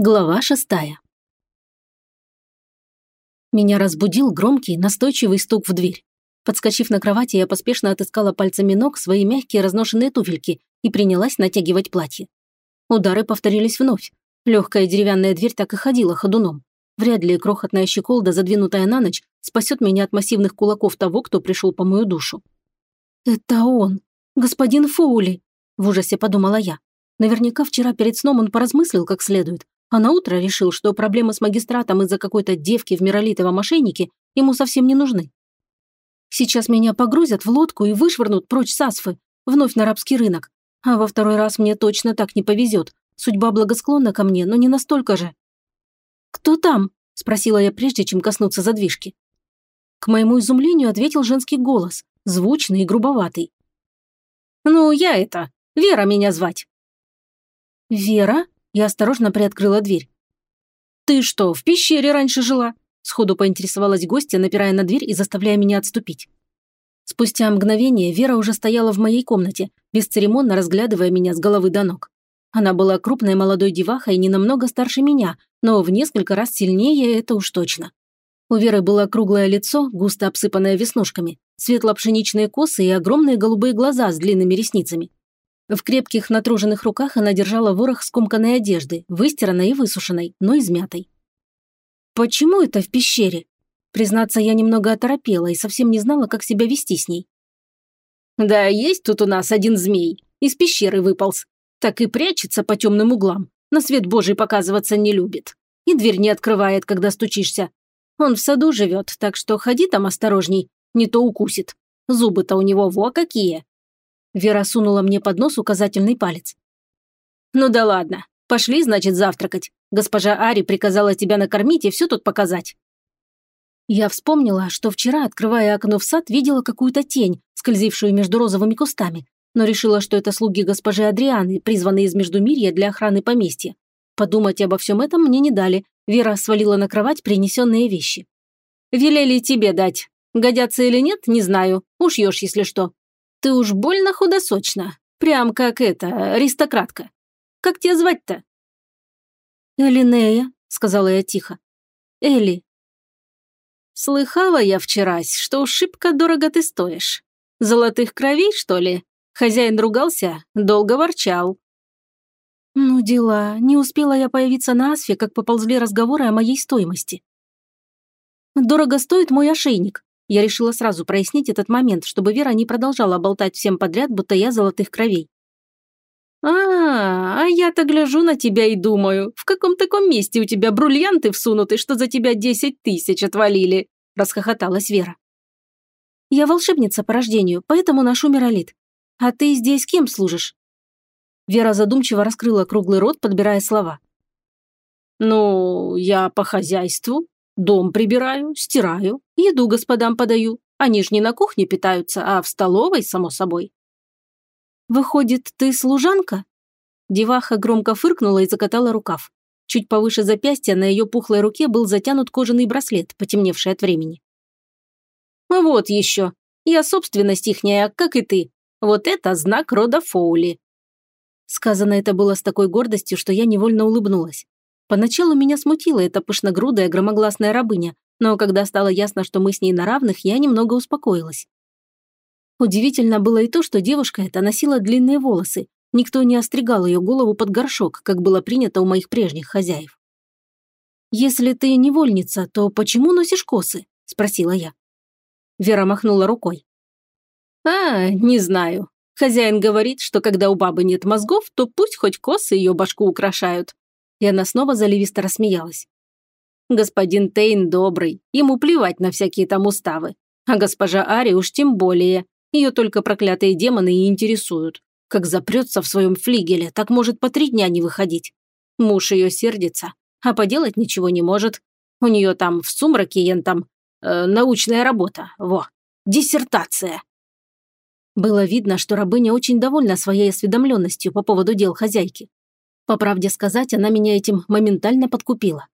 Глава шестая. Меня разбудил громкий, настойчивый стук в дверь. Подскочив на кровати, я поспешно отыскала пальцами ног свои мягкие разношенные туфельки и принялась натягивать платье. Удары повторились вновь. Легкая деревянная дверь так и ходила ходуном. Вряд ли крохотная щеколда, задвинутая на ночь, спасет меня от массивных кулаков того, кто пришел по мою душу. «Это он! Господин Фоули!» – в ужасе подумала я. Наверняка вчера перед сном он поразмыслил как следует, а на утро решил, что проблемы с магистратом из-за какой-то девки в миролитовом мошеннике ему совсем не нужны. Сейчас меня погрузят в лодку и вышвырнут прочь с Асфы, вновь на рабский рынок. А во второй раз мне точно так не повезет. Судьба благосклонна ко мне, но не настолько же. «Кто там?» – спросила я прежде, чем коснуться задвижки. К моему изумлению ответил женский голос, звучный и грубоватый. «Ну, я это. Вера меня звать». «Вера?» Я осторожно приоткрыла дверь. «Ты что, в пещере раньше жила?» Сходу поинтересовалась гостья, напирая на дверь и заставляя меня отступить. Спустя мгновение Вера уже стояла в моей комнате, бесцеремонно разглядывая меня с головы до ног. Она была крупной молодой девахой, не намного старше меня, но в несколько раз сильнее это уж точно. У Веры было круглое лицо, густо обсыпанное веснушками, светло-пшеничные косы и огромные голубые глаза с длинными ресницами. В крепких натруженных руках она держала ворох скомканной одежды, выстиранной и высушенной, но измятой. «Почему это в пещере?» Признаться, я немного оторопела и совсем не знала, как себя вести с ней. «Да есть тут у нас один змей. Из пещеры выполз. Так и прячется по темным углам. На свет Божий показываться не любит. И дверь не открывает, когда стучишься. Он в саду живет, так что ходи там осторожней, не то укусит. Зубы-то у него во какие. Вера сунула мне под нос указательный палец. «Ну да ладно. Пошли, значит, завтракать. Госпожа Ари приказала тебя накормить и все тут показать». Я вспомнила, что вчера, открывая окно в сад, видела какую-то тень, скользившую между розовыми кустами, но решила, что это слуги госпожи Адрианы, призванные из Междумирья для охраны поместья. Подумать обо всем этом мне не дали. Вера свалила на кровать принесенные вещи. «Велели тебе дать. Годятся или нет, не знаю. Ушьешь, если что. Ты уж больно худосочна. Прям как эта, аристократка. Как тебя звать-то?» «Элинея», — сказала я тихо. «Эли». «Слыхала я вчерась, что шибко дорого ты стоишь. Золотых кровей, что ли? Хозяин ругался, долго ворчал». «Ну дела, не успела я появиться на Асфе, как поползли разговоры о моей стоимости». «Дорого стоит мой ошейник. Я решила сразу прояснить этот момент, чтобы Вера не продолжала болтать всем подряд, будто я золотых кровей. «А, а я-то гляжу на тебя и думаю, в каком таком месте у тебя бриллианты всунуты, что за тебя десять тысяч отвалили?» – расхохоталась Вера. «Я волшебница по рождению, поэтому ношу миролит. А ты здесь кем служишь?» Вера задумчиво раскрыла круглый рот, подбирая слова. «Ну, я по хозяйству. Дом прибираю, стираю, еду господам подаю. Они ж не на кухне питаются, а в столовой, само собой. Выходит, ты служанка? Деваха громко фыркнула и закатала рукав. Чуть повыше запястья на ее пухлой руке был затянут кожаный браслет, потемневший от времени. «Вот еще. Я собственность ихняя, как и ты. Вот это знак рода Фоули». Сказано это было с такой гордостью, что я невольно улыбнулась. Поначалу меня смутила эта пышногрудая громогласная рабыня, но когда стало ясно, что мы с ней на равных, я немного успокоилась. Удивительно было и то, что девушка эта носила длинные волосы. Никто не остригал ее голову под горшок, как было принято у моих прежних хозяев. «Если ты невольница, то почему носишь косы?» – спросила я. Вера махнула рукой. «А, не знаю. Хозяин говорит, что когда у бабы нет мозгов, то пусть хоть косы ее башку украшают. И она снова заливисто рассмеялась. Господин Тейн добрый, ему плевать на всякие там уставы. А госпожа Ари уж тем более. Ее только проклятые демоны и интересуют. Как запрется в своем флигеле, так может по три дня не выходить. Муж ее сердится, а поделать ничего не может. У нее там в сумраке ен там э, научная работа, во, диссертация. Было видно, что рабыня очень довольна своей осведомленностью по поводу дел хозяйки. По правде сказать, она меня этим моментально подкупила.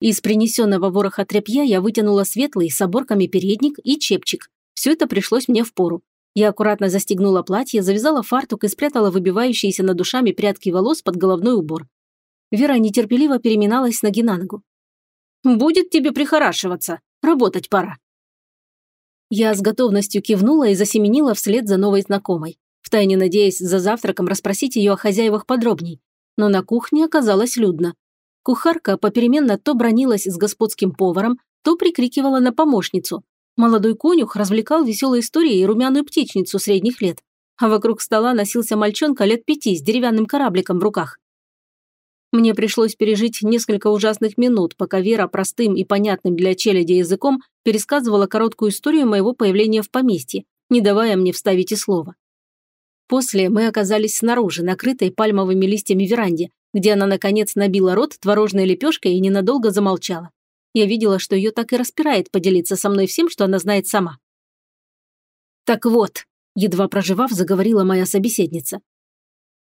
Из принесенного вороха тряпья я вытянула светлый с оборками передник и чепчик. Все это пришлось мне в пору. Я аккуратно застегнула платье, завязала фартук и спрятала выбивающиеся над душами прядки волос под головной убор. Вера нетерпеливо переминалась ноги на ногу. «Будет тебе прихорашиваться. Работать пора». Я с готовностью кивнула и засеменила вслед за новой знакомой, втайне надеясь за завтраком расспросить ее о хозяевах подробней. Но на кухне оказалось людно. Кухарка попеременно то бронилась с господским поваром, то прикрикивала на помощницу. Молодой конюх развлекал веселой историей румяную птичницу средних лет, а вокруг стола носился мальчонка лет пяти с деревянным корабликом в руках. Мне пришлось пережить несколько ужасных минут, пока Вера простым и понятным для челяди языком пересказывала короткую историю моего появления в поместье, не давая мне вставить и слова. После мы оказались снаружи, накрытой пальмовыми листьями веранде, где она, наконец, набила рот творожной лепешкой и ненадолго замолчала. Я видела, что ее так и распирает поделиться со мной всем, что она знает сама. «Так вот», – едва проживав, заговорила моя собеседница.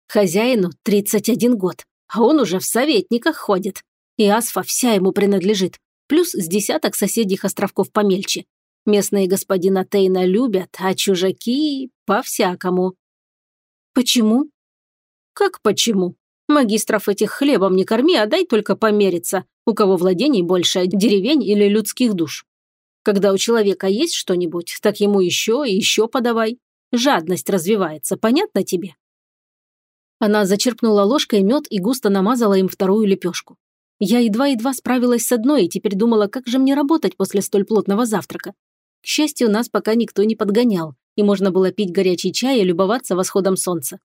«Хозяину 31 год, а он уже в советниках ходит. И Асфа вся ему принадлежит, плюс с десяток соседних островков помельче. Местные господина Тейна любят, а чужаки – по-всякому». «Почему?» «Как почему? Магистров этих хлебом не корми, а дай только помериться, у кого владений больше, деревень или людских душ. Когда у человека есть что-нибудь, так ему еще и еще подавай. Жадность развивается, понятно тебе?» Она зачерпнула ложкой мед и густо намазала им вторую лепешку. Я едва-едва справилась с одной и теперь думала, как же мне работать после столь плотного завтрака. К счастью, нас пока никто не подгонял, и можно было пить горячий чай и любоваться восходом солнца.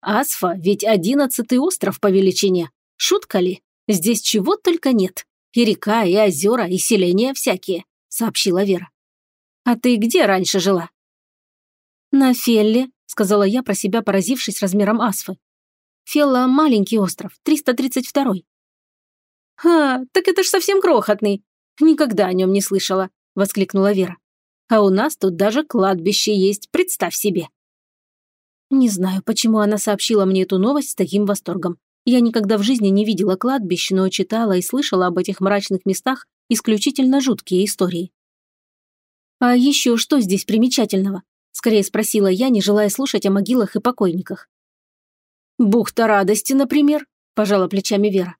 Асфа ведь одиннадцатый остров по величине. Шутка ли? Здесь чего только нет. И река, и озера, и селения всякие», — сообщила Вера. «А ты где раньше жила?» «На Фелле», — сказала я про себя, поразившись размером Асфы. «Фелла – маленький остров, 332-й». «Ха, так это ж совсем крохотный. Никогда о нем не слышала», – воскликнула Вера. «А у нас тут даже кладбище есть, представь себе». Не знаю, почему она сообщила мне эту новость с таким восторгом. Я никогда в жизни не видела кладбищ, но читала и слышала об этих мрачных местах исключительно жуткие истории. «А еще что здесь примечательного?» – скорее спросила я, не желая слушать о могилах и покойниках. «Бухта радости, например», – пожала плечами Вера.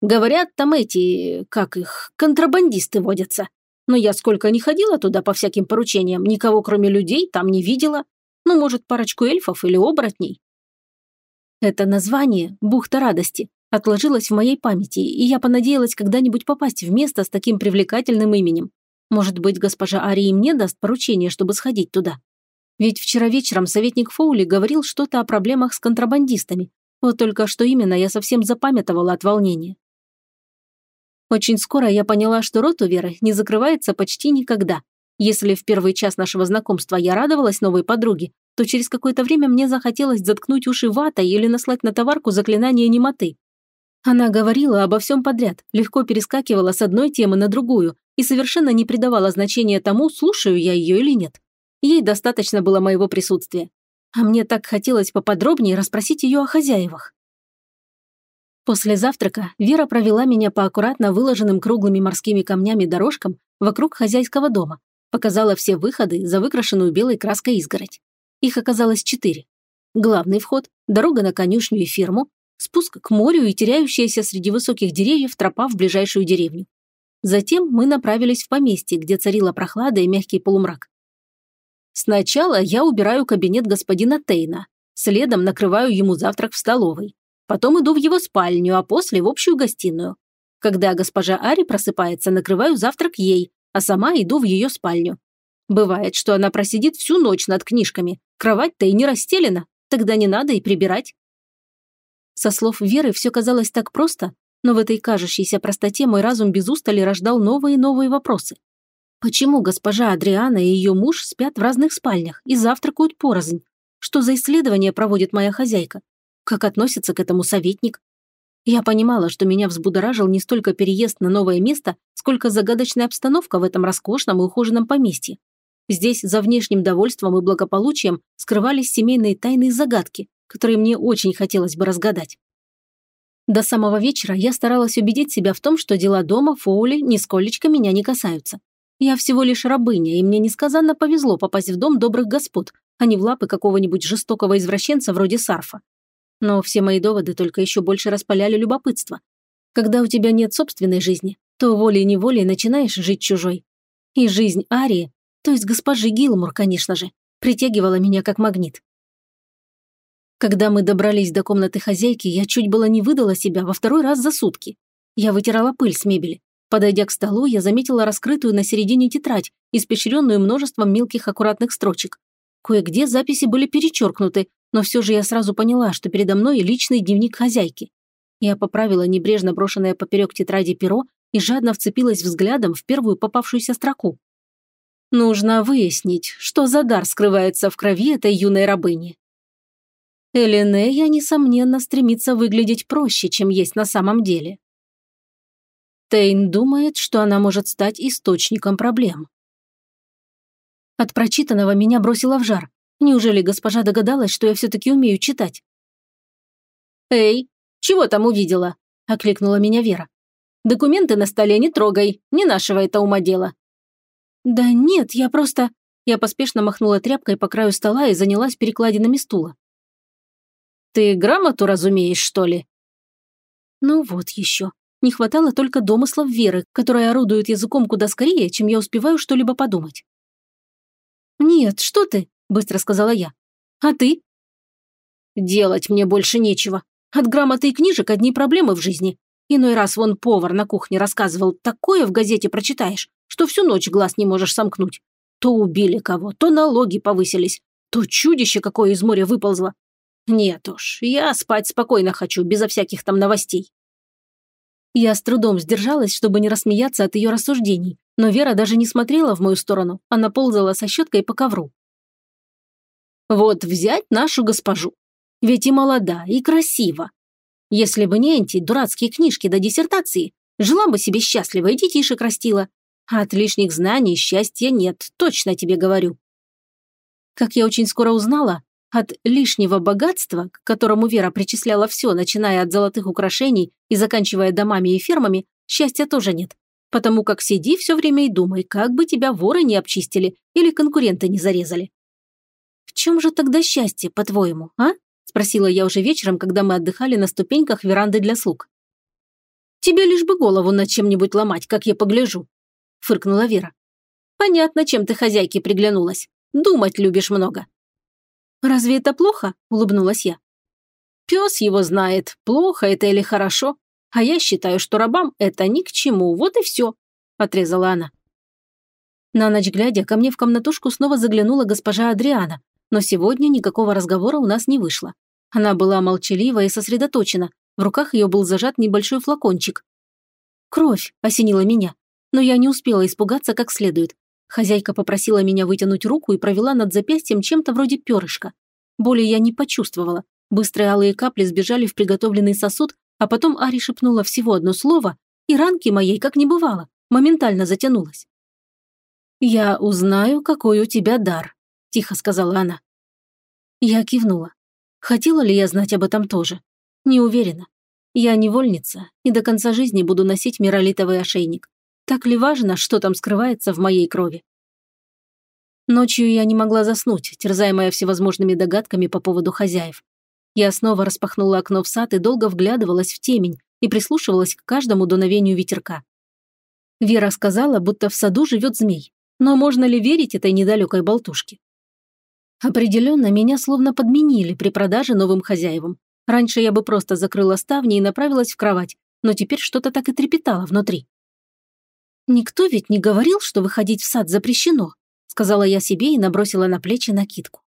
«Говорят, там эти, как их, контрабандисты водятся. Но я сколько не ходила туда по всяким поручениям, никого кроме людей там не видела. Ну, может, парочку эльфов или оборотней?» Это название «Бухта радости» отложилось в моей памяти, и я понадеялась когда-нибудь попасть в место с таким привлекательным именем. Может быть, госпожа Арии мне даст поручение, чтобы сходить туда. Ведь вчера вечером советник Фоули говорил что-то о проблемах с контрабандистами. Вот только что именно я совсем запамятовала от волнения. Очень скоро я поняла, что рот у Веры не закрывается почти никогда. Если в первый час нашего знакомства я радовалась новой подруге, то через какое-то время мне захотелось заткнуть уши ватой или наслать на товарку заклинание немоты. Она говорила обо всем подряд, легко перескакивала с одной темы на другую и совершенно не придавала значения тому, слушаю я ее или нет. Ей достаточно было моего присутствия. А мне так хотелось поподробнее расспросить ее о хозяевах. После завтрака Вера провела меня по аккуратно выложенным круглыми морскими камнями дорожкам вокруг хозяйского дома, показала все выходы за выкрашенную белой краской изгородь. Их оказалось четыре. Главный вход, дорога на конюшню и ферму, спуск к морю и теряющаяся среди высоких деревьев тропа в ближайшую деревню. Затем мы направились в поместье, где царила прохлада и мягкий полумрак. Сначала я убираю кабинет господина Тейна, следом накрываю ему завтрак в столовой. Потом иду в его спальню, а после в общую гостиную. Когда госпожа Ари просыпается, накрываю завтрак ей, а сама иду в ее спальню. Бывает, что она просидит всю ночь над книжками. Кровать-то и не расстелена. Тогда не надо и прибирать. Со слов Веры все казалось так просто, но в этой кажущейся простоте мой разум без устали рождал новые и новые вопросы. Почему госпожа Адриана и ее муж спят в разных спальнях и завтракают порознь? Что за исследование проводит моя хозяйка? Как относится к этому советник? Я понимала, что меня взбудоражил не столько переезд на новое место, сколько загадочная обстановка в этом роскошном и ухоженном поместье. Здесь за внешним довольством и благополучием скрывались семейные тайны и загадки, которые мне очень хотелось бы разгадать. До самого вечера я старалась убедить себя в том, что дела дома Фоули нисколечко меня не касаются. Я всего лишь рабыня, и мне несказанно повезло попасть в дом добрых господ, а не в лапы какого-нибудь жестокого извращенца вроде Сарфа. Но все мои доводы только еще больше распаляли любопытство. Когда у тебя нет собственной жизни, то волей-неволей начинаешь жить чужой. И жизнь Арии, то есть госпожи Гилмур, конечно же, притягивала меня как магнит. Когда мы добрались до комнаты хозяйки, я чуть было не выдала себя во второй раз за сутки. Я вытирала пыль с мебели. Подойдя к столу, я заметила раскрытую на середине тетрадь, испещренную множеством мелких аккуратных строчек. Кое-где записи были перечеркнуты, но все же я сразу поняла, что передо мной личный дневник хозяйки. Я поправила небрежно брошенное поперек тетради перо и жадно вцепилась взглядом в первую попавшуюся строку. Нужно выяснить, что за дар скрывается в крови этой юной рабыни. Элинея, несомненно, стремится выглядеть проще, чем есть на самом деле. Тейн думает, что она может стать источником проблем. От прочитанного меня бросило в жар. Неужели госпожа догадалась, что я все-таки умею читать? «Эй, чего там увидела?» – окликнула меня Вера. «Документы на столе не трогай, не нашего это ума дело». «Да нет, я просто...» Я поспешно махнула тряпкой по краю стола и занялась перекладинами стула. «Ты грамоту разумеешь, что ли?» Ну вот еще. Не хватало только домыслов Веры, которая орудует языком куда скорее, чем я успеваю что-либо подумать. «Нет, что ты?» – быстро сказала я. «А ты?» «Делать мне больше нечего. От грамоты и книжек одни проблемы в жизни. Иной раз вон повар на кухне рассказывал, такое в газете прочитаешь, что всю ночь глаз не можешь сомкнуть. То убили кого, то налоги повысились, то чудище какое из моря выползло. Нет уж, я спать спокойно хочу, безо всяких там новостей. Я с трудом сдержалась, чтобы не рассмеяться от ее рассуждений, но Вера даже не смотрела в мою сторону, она ползала со щеткой по ковру. Вот взять нашу госпожу. Ведь и молода, и красива. Если бы не эти дурацкие книжки до диссертации, жила бы себе счастливо и детишек растила. А от лишних знаний счастья нет, точно тебе говорю. Как я очень скоро узнала, от лишнего богатства, к которому Вера причисляла все, начиная от золотых украшений и заканчивая домами и фермами, счастья тоже нет. Потому как сиди все время и думай, как бы тебя воры не обчистили или конкуренты не зарезали. «В чем же тогда счастье, по-твоему, а?» – спросила я уже вечером, когда мы отдыхали на ступеньках веранды для слуг. «Тебе лишь бы голову над чем-нибудь ломать, как я погляжу», – фыркнула Вера. «Понятно, чем ты хозяйке приглянулась. Думать любишь много. «Разве это плохо?» – улыбнулась я. «Пес его знает, плохо это или хорошо, а я считаю, что рабам это ни к чему, вот и все», – отрезала она. На ночь глядя, ко мне в комнатушку снова заглянула госпожа Адриана, но сегодня никакого разговора у нас не вышло. Она была молчалива и сосредоточена, в руках ее был зажат небольшой флакончик. «Кровь!» – осенила меня, но я не успела испугаться как следует. Хозяйка попросила меня вытянуть руку и провела над запястьем чем-то вроде перышка. Боли я не почувствовала. Быстрые алые капли сбежали в приготовленный сосуд, а потом Ари шепнула всего одно слово, и ранки моей, как не бывало, моментально затянулась. «Я узнаю, какой у тебя дар», – тихо сказала она. Я кивнула. Хотела ли я знать об этом тоже? Не уверена. Я невольница и до конца жизни буду носить миролитовый ошейник. Так ли важно, что там скрывается в моей крови? Ночью я не могла заснуть, терзаемая всевозможными догадками по поводу хозяев. Я снова распахнула окно в сад и долго вглядывалась в темень и прислушивалась к каждому дуновению ветерка. Вера сказала, будто в саду живет змей. Но можно ли верить этой недалекой болтушке? Определенно, меня словно подменили при продаже новым хозяевам. Раньше я бы просто закрыла ставни и направилась в кровать, но теперь что-то так и трепетало внутри. «Никто ведь не говорил, что выходить в сад запрещено», сказала я себе и набросила на плечи накидку.